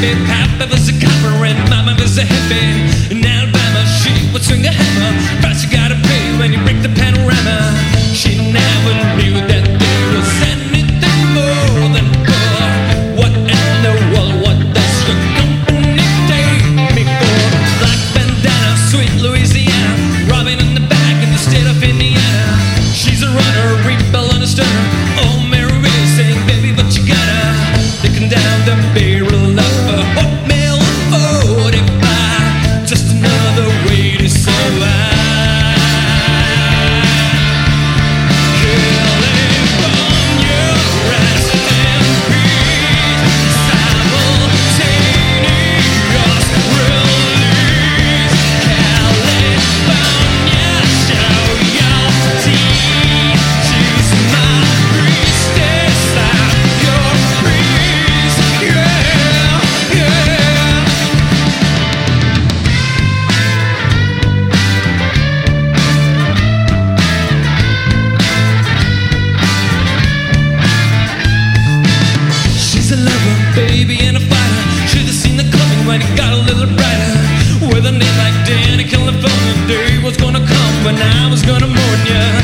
تھا مویا